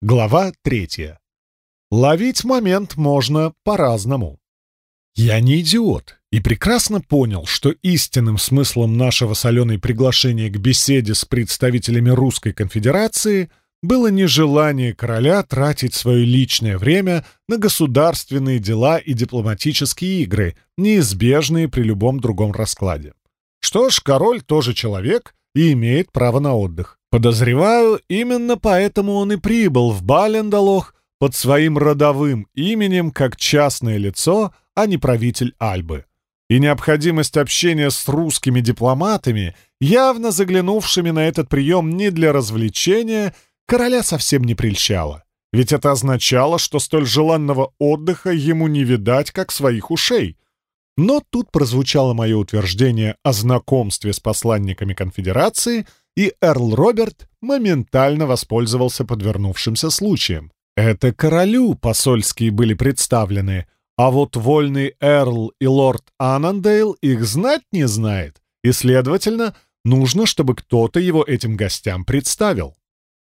Глава третья. Ловить момент можно по-разному. Я не идиот и прекрасно понял, что истинным смыслом нашего соленой приглашения к беседе с представителями Русской конфедерации было нежелание короля тратить свое личное время на государственные дела и дипломатические игры, неизбежные при любом другом раскладе. Что ж, король тоже человек и имеет право на отдых. Подозреваю, именно поэтому он и прибыл в Балендалох под своим родовым именем как частное лицо, а не правитель Альбы. И необходимость общения с русскими дипломатами, явно заглянувшими на этот прием не для развлечения, короля совсем не прельщала. Ведь это означало, что столь желанного отдыха ему не видать, как своих ушей. Но тут прозвучало мое утверждение о знакомстве с посланниками конфедерации — и Эрл Роберт моментально воспользовался подвернувшимся случаем. Это королю посольские были представлены, а вот вольный Эрл и лорд Аннандейл их знать не знает, и, следовательно, нужно, чтобы кто-то его этим гостям представил.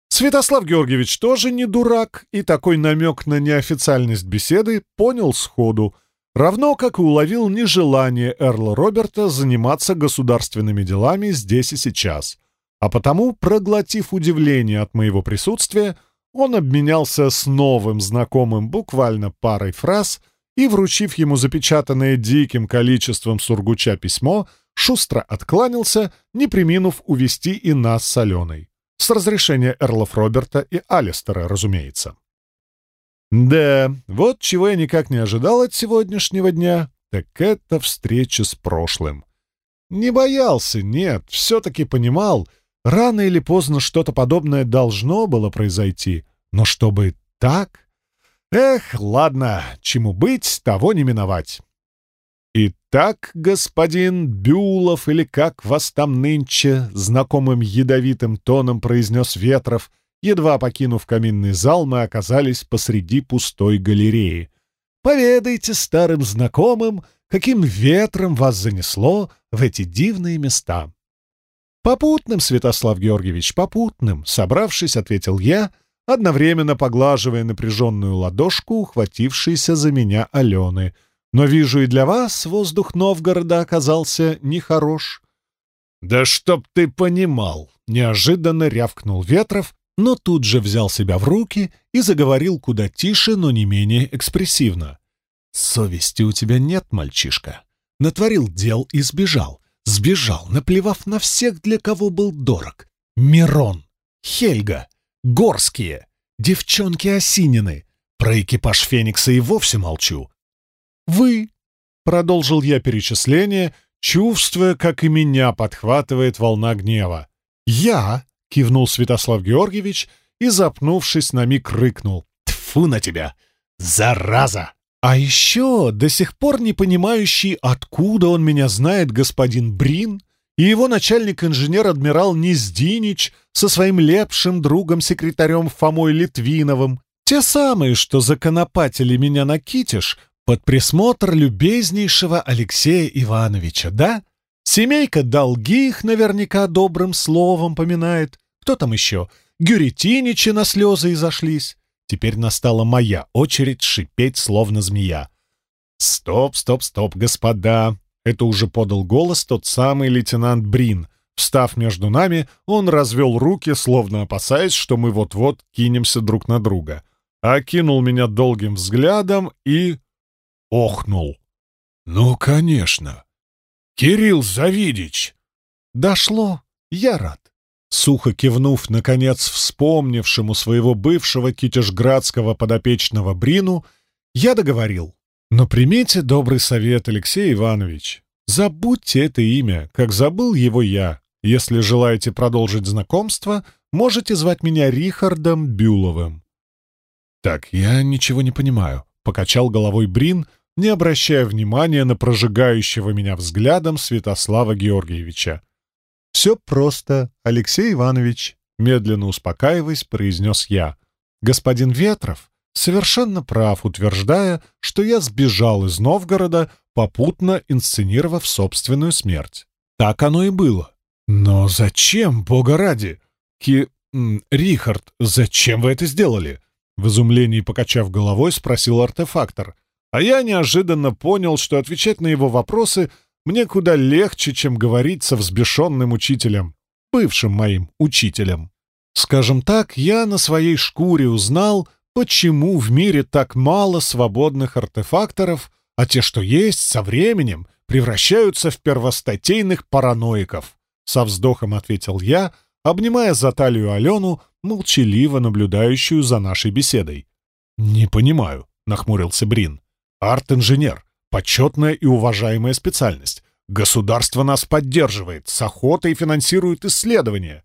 Святослав Георгиевич тоже не дурак, и такой намек на неофициальность беседы понял сходу, равно как и уловил нежелание Эрла Роберта заниматься государственными делами здесь и сейчас — а потому, проглотив удивление от моего присутствия, он обменялся с новым знакомым буквально парой фраз и, вручив ему запечатанное диким количеством сургуча письмо, шустро откланялся, не приминув увести и нас с Аленой. С разрешения Эрлов Роберта и Алистера, разумеется. Да, вот чего я никак не ожидал от сегодняшнего дня, так это встреча с прошлым. Не боялся, нет, все-таки понимал — Рано или поздно что-то подобное должно было произойти. Но чтобы так... Эх, ладно, чему быть, того не миновать. «Итак, господин Бюлов, или как вас там нынче?» — знакомым ядовитым тоном произнес Ветров. Едва покинув каминный зал, мы оказались посреди пустой галереи. «Поведайте старым знакомым, каким ветром вас занесло в эти дивные места». «Попутным, Святослав Георгиевич, попутным», — собравшись, ответил я, одновременно поглаживая напряженную ладошку, ухватившейся за меня Алены. «Но вижу, и для вас воздух Новгорода оказался нехорош». «Да чтоб ты понимал!» — неожиданно рявкнул Ветров, но тут же взял себя в руки и заговорил куда тише, но не менее экспрессивно. «Совести у тебя нет, мальчишка. Натворил дел и сбежал. Сбежал, наплевав на всех, для кого был дорог. Мирон, Хельга, Горские, девчонки Осинины. Про экипаж Феникса и вовсе молчу. «Вы», — продолжил я перечисление, чувствуя, как и меня подхватывает волна гнева. «Я», — кивнул Святослав Георгиевич и, запнувшись, на миг рыкнул. «Тьфу на тебя! Зараза!» А еще до сих пор не понимающий, откуда он меня знает господин Брин и его начальник-инженер-адмирал Нездинич со своим лепшим другом-секретарем Фомой Литвиновым, те самые, что законопатили меня на Китиш под присмотр любезнейшего Алексея Ивановича, да? Семейка долги их наверняка добрым словом поминает. Кто там еще? Гюретиничи на слезы изошлись. Теперь настала моя очередь шипеть, словно змея. «Стоп, стоп, стоп, господа!» Это уже подал голос тот самый лейтенант Брин. Встав между нами, он развел руки, словно опасаясь, что мы вот-вот кинемся друг на друга. Окинул меня долгим взглядом и... охнул. «Ну, конечно! Кирилл Завидич!» «Дошло! Я рад. Сухо кивнув, наконец, вспомнившему своего бывшего китежградского подопечного Брину, я договорил. Но примите добрый совет, Алексей Иванович. Забудьте это имя, как забыл его я. Если желаете продолжить знакомство, можете звать меня Рихардом Бюловым. «Так, я ничего не понимаю», — покачал головой Брин, не обращая внимания на прожигающего меня взглядом Святослава Георгиевича. «Все просто, Алексей Иванович», — медленно успокаиваясь, произнес я. «Господин Ветров совершенно прав, утверждая, что я сбежал из Новгорода, попутно инсценировав собственную смерть. Так оно и было. Но зачем, бога ради? Ки... Рихард, зачем вы это сделали?» В изумлении покачав головой, спросил артефактор. А я неожиданно понял, что отвечать на его вопросы мне куда легче, чем говорить со взбешенным учителем, бывшим моим учителем. Скажем так, я на своей шкуре узнал, почему в мире так мало свободных артефакторов, а те, что есть, со временем превращаются в первостатейных параноиков. Со вздохом ответил я, обнимая за талию Алену, молчаливо наблюдающую за нашей беседой. «Не понимаю», — нахмурился Брин. «Арт-инженер. Почетная и уважаемая специальность. Государство нас поддерживает, с охотой финансирует исследования.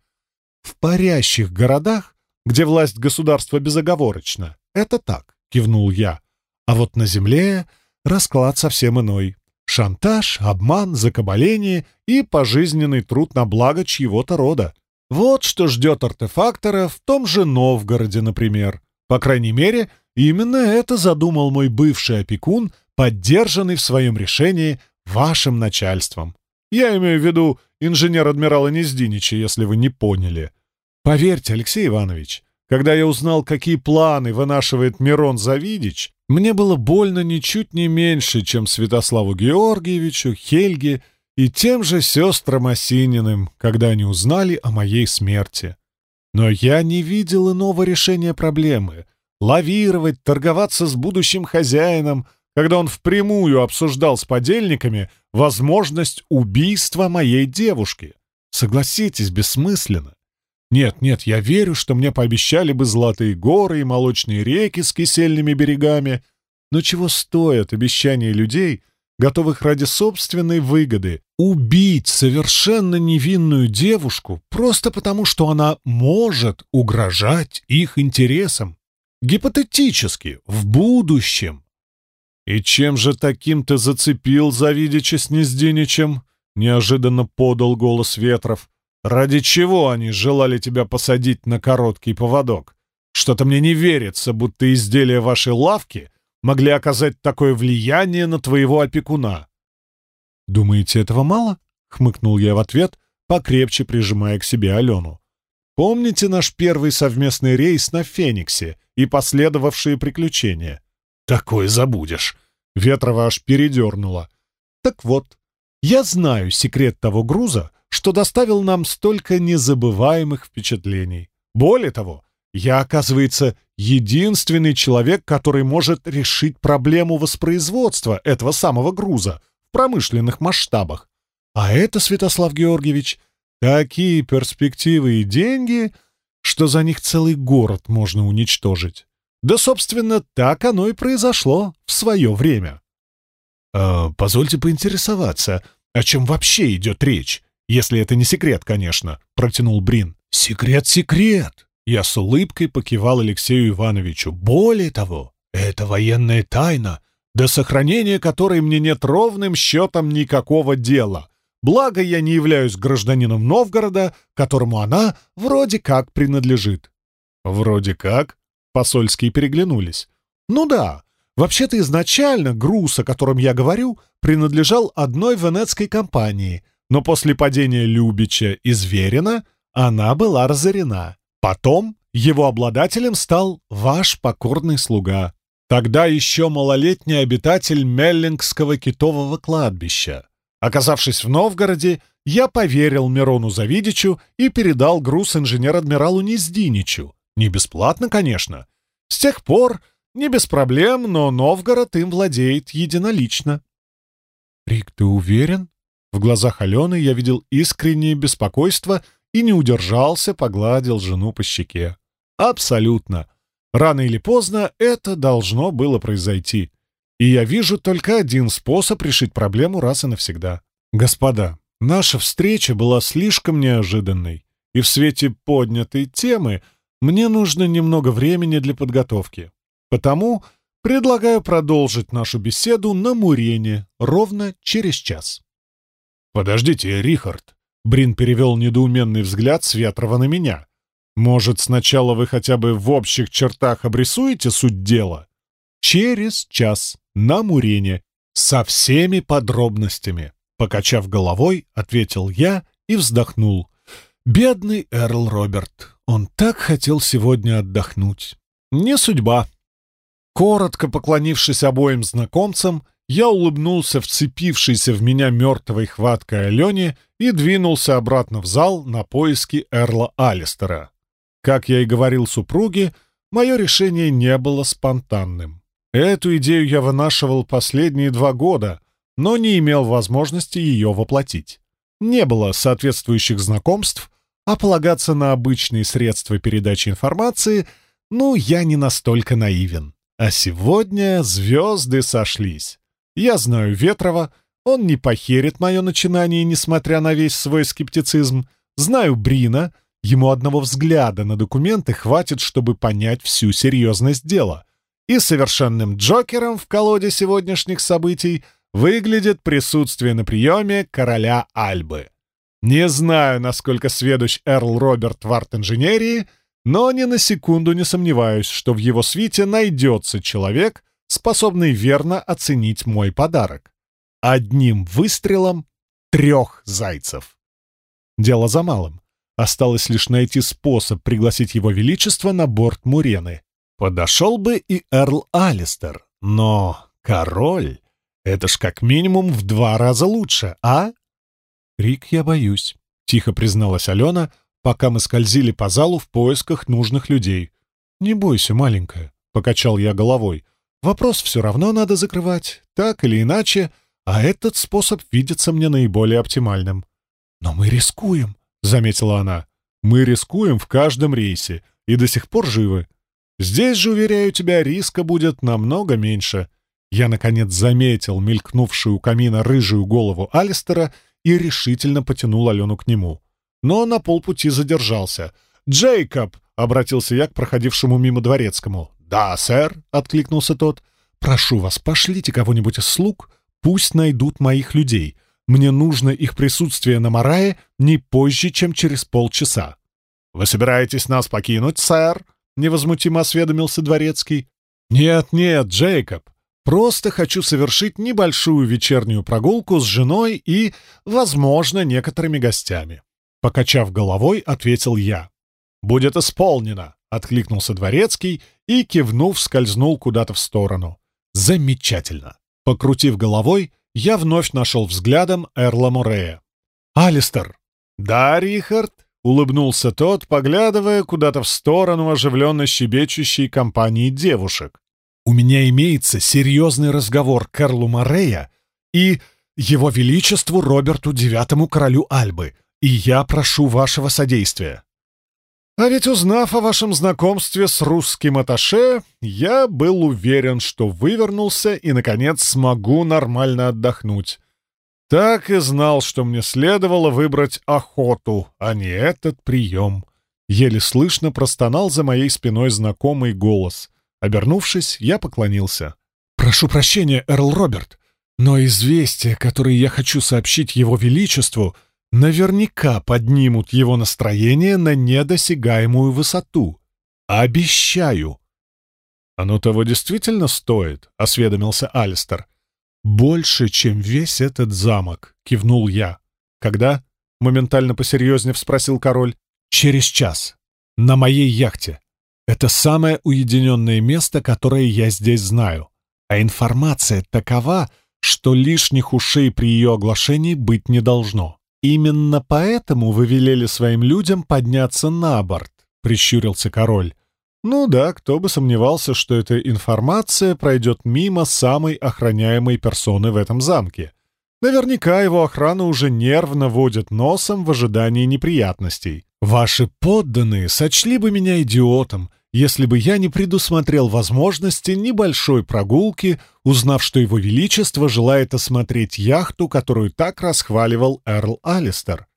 В парящих городах, где власть государства безоговорочна, это так, кивнул я. А вот на земле расклад совсем иной. Шантаж, обман, закабаление и пожизненный труд на благо чьего-то рода. Вот что ждет артефактора в том же Новгороде, например. По крайней мере, именно это задумал мой бывший опекун, поддержанный в своем решении вашим начальством. Я имею в виду инженер-адмирала Нездинича, если вы не поняли. Поверьте, Алексей Иванович, когда я узнал, какие планы вынашивает Мирон Завидич, мне было больно ничуть не меньше, чем Святославу Георгиевичу, Хельге и тем же сестрам Осининым, когда они узнали о моей смерти. Но я не видел иного решения проблемы. Лавировать, торговаться с будущим хозяином, когда он впрямую обсуждал с подельниками возможность убийства моей девушки. Согласитесь, бессмысленно. Нет, нет, я верю, что мне пообещали бы золотые горы и молочные реки с кисельными берегами, но чего стоят обещания людей, готовых ради собственной выгоды убить совершенно невинную девушку просто потому, что она может угрожать их интересам? Гипотетически, в будущем. «И чем же таким ты зацепил Завидича с Нездиничем?» — неожиданно подал голос Ветров. «Ради чего они желали тебя посадить на короткий поводок? Что-то мне не верится, будто изделия вашей лавки могли оказать такое влияние на твоего опекуна». «Думаете, этого мало?» — хмыкнул я в ответ, покрепче прижимая к себе Алену. «Помните наш первый совместный рейс на Фениксе и последовавшие приключения?» Такое забудешь. Ветрова аж передернула. Так вот, я знаю секрет того груза, что доставил нам столько незабываемых впечатлений. Более того, я, оказывается, единственный человек, который может решить проблему воспроизводства этого самого груза в промышленных масштабах. А это, Святослав Георгиевич, такие перспективы и деньги, что за них целый город можно уничтожить. Да, собственно, так оно и произошло в свое время. «Э, «Позвольте поинтересоваться, о чем вообще идет речь, если это не секрет, конечно», — протянул Брин. «Секрет, секрет!» Я с улыбкой покивал Алексею Ивановичу. «Более того, это военная тайна, до сохранения которой мне нет ровным счетом никакого дела. Благо, я не являюсь гражданином Новгорода, которому она вроде как принадлежит». «Вроде как?» Посольские переглянулись. «Ну да, вообще-то изначально груз, о котором я говорю, принадлежал одной венецкой компании, но после падения Любича и Зверина она была разорена. Потом его обладателем стал ваш покорный слуга. Тогда еще малолетний обитатель Меллингского китового кладбища. Оказавшись в Новгороде, я поверил Мирону Завидичу и передал груз инженер-адмиралу Нездиничу, не бесплатно, конечно. С тех пор не без проблем, но Новгород им владеет единолично. «Рик, ты уверен?» В глазах Алены я видел искреннее беспокойство и не удержался, погладил жену по щеке. «Абсолютно. Рано или поздно это должно было произойти. И я вижу только один способ решить проблему раз и навсегда. Господа, наша встреча была слишком неожиданной, и в свете поднятой темы мне нужно немного времени для подготовки. Потому предлагаю продолжить нашу беседу на Мурене ровно через час. «Подождите, Рихард!» Брин перевел недоуменный взгляд с Ветрова на меня. «Может, сначала вы хотя бы в общих чертах обрисуете суть дела?» «Через час на Мурене со всеми подробностями», покачав головой, ответил я и вздохнул. «Бедный Эрл Роберт, Он так хотел сегодня отдохнуть. Не судьба. Коротко поклонившись обоим знакомцам, я улыбнулся вцепившейся в меня мертвой хваткой Алене и двинулся обратно в зал на поиски Эрла Алистера. Как я и говорил супруге, мое решение не было спонтанным. Эту идею я вынашивал последние два года, но не имел возможности ее воплотить. Не было соответствующих знакомств, а полагаться на обычные средства передачи информации, ну, я не настолько наивен. А сегодня звезды сошлись. Я знаю Ветрова, он не похерит мое начинание, несмотря на весь свой скептицизм. Знаю Брина, ему одного взгляда на документы хватит, чтобы понять всю серьезность дела. И совершенным Джокером в колоде сегодняшних событий выглядит присутствие на приеме короля Альбы. Не знаю, насколько сведущ Эрл Роберт в арт-инженерии, но ни на секунду не сомневаюсь, что в его свите найдется человек, способный верно оценить мой подарок. Одним выстрелом трех зайцев. Дело за малым. Осталось лишь найти способ пригласить его величество на борт Мурены. Подошел бы и Эрл Алистер, но король — это ж как минимум в два раза лучше, а? «Рик, я боюсь», — тихо призналась Алена, пока мы скользили по залу в поисках нужных людей. «Не бойся, маленькая», — покачал я головой. «Вопрос все равно надо закрывать, так или иначе, а этот способ видится мне наиболее оптимальным». «Но мы рискуем», — заметила она. «Мы рискуем в каждом рейсе и до сих пор живы. Здесь же, уверяю тебя, риска будет намного меньше». Я, наконец, заметил мелькнувшую у камина рыжую голову Алистера и решительно потянул Алену к нему. Но на полпути задержался. «Джейкоб!» — обратился я к проходившему мимо дворецкому. «Да, сэр!» — откликнулся тот. «Прошу вас, пошлите кого-нибудь из слуг, пусть найдут моих людей. Мне нужно их присутствие на Марае не позже, чем через полчаса». «Вы собираетесь нас покинуть, сэр?» — невозмутимо осведомился дворецкий. «Нет-нет, Джейкоб, Просто хочу совершить небольшую вечернюю прогулку с женой и, возможно, некоторыми гостями. Покачав головой, ответил я. «Будет исполнено», — откликнулся дворецкий и, кивнув, скользнул куда-то в сторону. «Замечательно». Покрутив головой, я вновь нашел взглядом Эрла Морея. «Алистер!» «Да, Рихард?» — улыбнулся тот, поглядывая куда-то в сторону оживленно щебечущей компании девушек у меня имеется серьезный разговор Карлу Морея и его величеству Роберту Девятому королю Альбы, и я прошу вашего содействия. А ведь узнав о вашем знакомстве с русским аташе, я был уверен, что вывернулся и, наконец, смогу нормально отдохнуть. Так и знал, что мне следовало выбрать охоту, а не этот прием. Еле слышно простонал за моей спиной знакомый голос. Обернувшись, я поклонился. «Прошу прощения, Эрл Роберт, но известия, которые я хочу сообщить Его Величеству, наверняка поднимут его настроение на недосягаемую высоту. Обещаю!» «Оно того действительно стоит?» — осведомился Алистер. «Больше, чем весь этот замок», — кивнул я. «Когда?» — моментально посерьезнее спросил король. «Через час. На моей яхте. Это самое уединенное место, которое я здесь знаю. А информация такова, что лишних ушей при ее оглашении быть не должно. Именно поэтому вы велели своим людям подняться на борт, прищурился король. Ну да, кто бы сомневался, что эта информация пройдет мимо самой охраняемой персоны в этом замке. Наверняка его охрана уже нервно водит носом в ожидании неприятностей. Ваши подданные сочли бы меня идиотом, если бы я не предусмотрел возможности небольшой прогулки, узнав, что его величество желает осмотреть яхту, которую так расхваливал Эрл Алистер.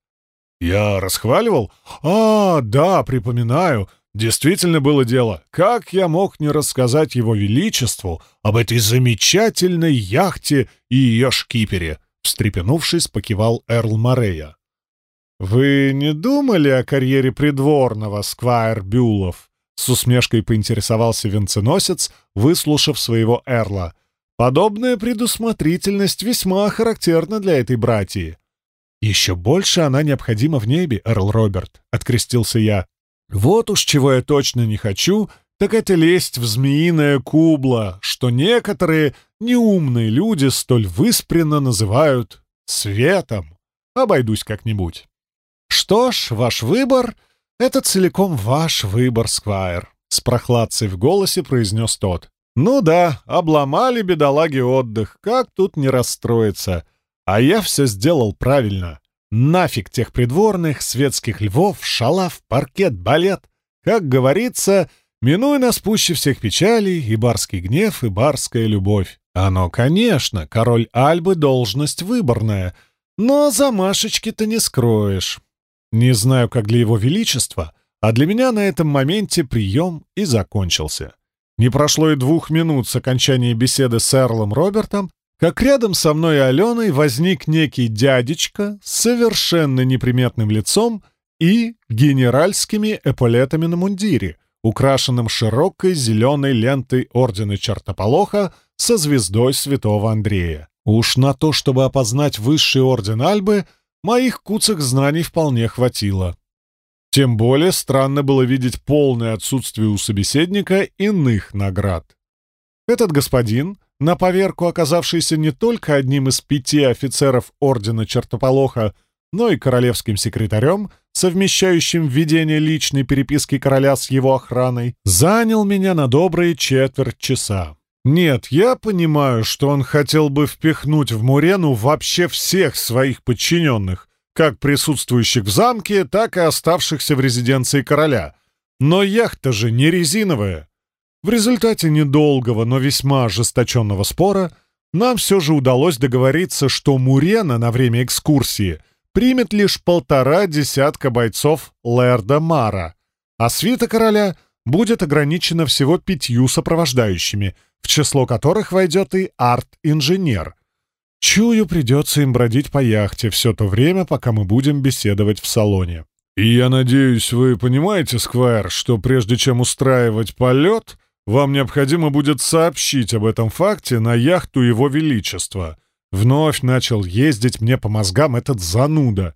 «Я расхваливал? А, да, припоминаю. Действительно было дело. Как я мог не рассказать его величеству об этой замечательной яхте и ее шкипере?» Встрепенувшись, покивал Эрл Морея. «Вы не думали о карьере придворного, Сквайр Бюлов?» С усмешкой поинтересовался венценосец, выслушав своего Эрла. «Подобная предусмотрительность весьма характерна для этой братьи». «Еще больше она необходима в небе, Эрл Роберт», — открестился я. Вот уж чего я точно не хочу, так это лезть в змеиное кубло, что некоторые неумные люди столь выспренно называют светом. Обойдусь как-нибудь. Что ж, ваш выбор — это целиком ваш выбор, Сквайр, — с прохладцей в голосе произнес тот. Ну да, обломали бедолаги отдых, как тут не расстроиться. А я все сделал правильно. Нафиг тех придворных, светских львов, шалав, паркет, балет. Как говорится, минуя нас пуще всех печалей, и барский гнев, и барская любовь. Оно, конечно, король Альбы — должность выборная, но замашечки-то не скроешь. Не знаю, как для его величества, а для меня на этом моменте прием и закончился. Не прошло и двух минут с окончания беседы с Эрлом Робертом, как рядом со мной и Аленой возник некий дядечка с совершенно неприметным лицом и генеральскими эполетами на мундире, украшенным широкой зеленой лентой Ордена Чертополоха со звездой Святого Андрея. Уж на то, чтобы опознать высший Орден Альбы, моих куцых знаний вполне хватило. Тем более странно было видеть полное отсутствие у собеседника иных наград. Этот господин, на поверку оказавшийся не только одним из пяти офицеров Ордена Чертополоха, но и королевским секретарем, совмещающим введение личной переписки короля с его охраной, занял меня на добрые четверть часа. Нет, я понимаю, что он хотел бы впихнуть в Мурену вообще всех своих подчиненных, как присутствующих в замке, так и оставшихся в резиденции короля. Но яхта же не резиновая. В результате недолгого, но весьма ожесточенного спора нам все же удалось договориться, что Мурена на время экскурсии примет лишь полтора десятка бойцов Лэрда Мара, а свита короля будет ограничена всего пятью сопровождающими, в число которых войдет и арт-инженер — Чую, придется им бродить по яхте все то время, пока мы будем беседовать в салоне. И я надеюсь, вы понимаете, Сквайр, что прежде чем устраивать полет, вам необходимо будет сообщить об этом факте на яхту Его Величества. Вновь начал ездить мне по мозгам этот зануда.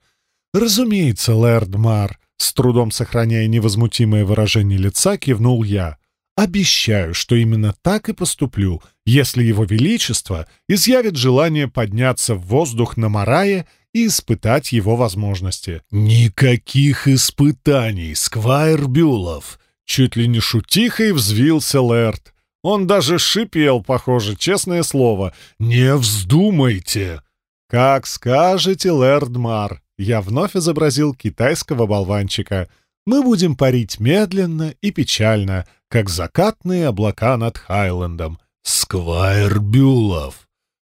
Разумеется, Лэрд Мар, с трудом сохраняя невозмутимое выражение лица, кивнул я. Обещаю, что именно так и поступлю, если Его Величество изъявит желание подняться в воздух на Марае и испытать его возможности. «Никаких испытаний, Сквайр Бюлов!» Чуть ли не шутихой взвился Лэрд. Он даже шипел, похоже, честное слово. «Не вздумайте!» «Как скажете, Лэрд Мар!» Я вновь изобразил китайского болванчика. «Мы будем парить медленно и печально, как закатные облака над Хайлендом. Сквайр Бюлов.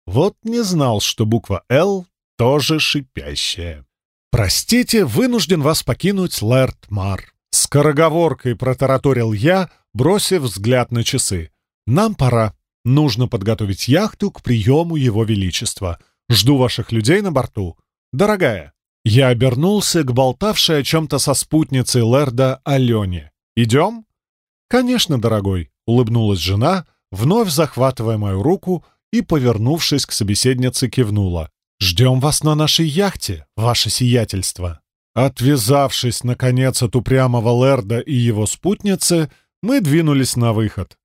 Вот не знал, что буква «Л» тоже шипящая. «Простите, вынужден вас покинуть, Лэрд Мар». Скороговоркой протараторил я, бросив взгляд на часы. «Нам пора. Нужно подготовить яхту к приему Его Величества. Жду ваших людей на борту. Дорогая». Я обернулся к болтавшей о чем-то со спутницей Лэрда Алене. «Идем?» «Конечно, дорогой», — улыбнулась жена, вновь захватывая мою руку и, повернувшись к собеседнице, кивнула. «Ждем вас на нашей яхте, ваше сиятельство». Отвязавшись, наконец, от упрямого Лерда и его спутницы, мы двинулись на выход.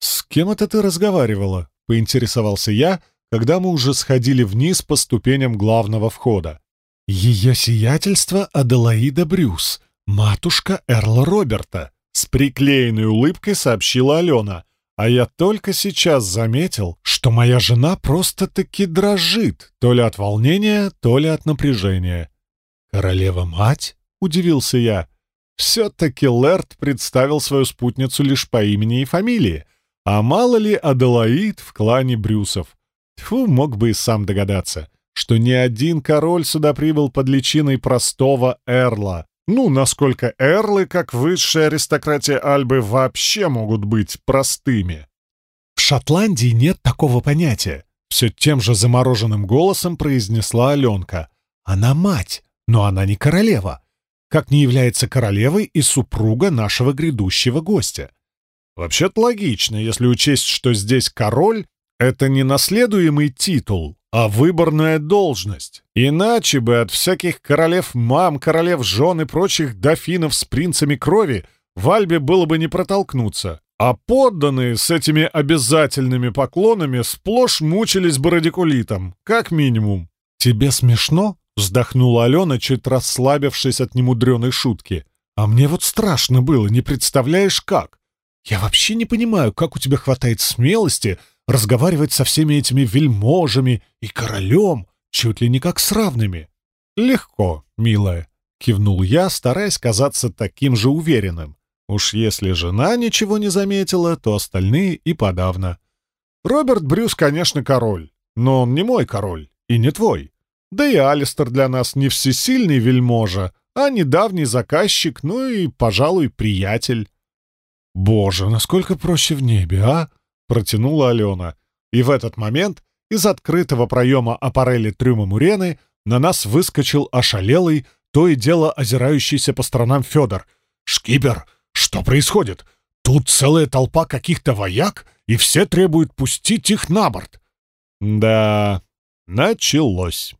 «С кем это ты разговаривала?» — поинтересовался я, когда мы уже сходили вниз по ступеням главного входа. «Ее сиятельство Аделаида Брюс, матушка Эрла Роберта», с приклеенной улыбкой сообщила Алена. А я только сейчас заметил, что моя жена просто-таки дрожит, то ли от волнения, то ли от напряжения. «Королева-мать?» — удивился я. Все-таки Лэрд представил свою спутницу лишь по имени и фамилии. А мало ли Аделаид в клане Брюсов. Тьфу, мог бы и сам догадаться, что ни один король сюда прибыл под личиной простого Эрла. Ну, насколько эрлы, как высшая аристократия Альбы, вообще могут быть простыми? В Шотландии нет такого понятия. Все тем же замороженным голосом произнесла Аленка. Она мать, но она не королева. Как не является королевой и супруга нашего грядущего гостя. Вообще-то логично, если учесть, что здесь король — это не наследуемый титул, а выборная должность. Иначе бы от всяких королев мам, королев жен и прочих дофинов с принцами крови в Альбе было бы не протолкнуться. А подданные с этими обязательными поклонами сплошь мучились бы радикулитом, как минимум. «Тебе смешно?» — вздохнула Алена, чуть расслабившись от немудреной шутки. «А мне вот страшно было, не представляешь как. Я вообще не понимаю, как у тебя хватает смелости разговаривать со всеми этими вельможами и королем, чуть ли не как с равными». «Легко, милая», — кивнул я, стараясь казаться таким же уверенным. Уж если жена ничего не заметила, то остальные и подавно. Роберт Брюс, конечно, король, но он не мой король и не твой. Да и Алистер для нас не всесильный вельможа, а недавний заказчик, ну и, пожалуй, приятель. «Боже, насколько проще в небе, а?» — протянула Алена. И в этот момент из открытого проема аппарели трюма Мурены на нас выскочил ошалелый, то и дело озирающийся по сторонам Федор. «Шкипер, что происходит? Тут целая толпа каких-то вояк, и все требуют пустить их на борт. Да, началось.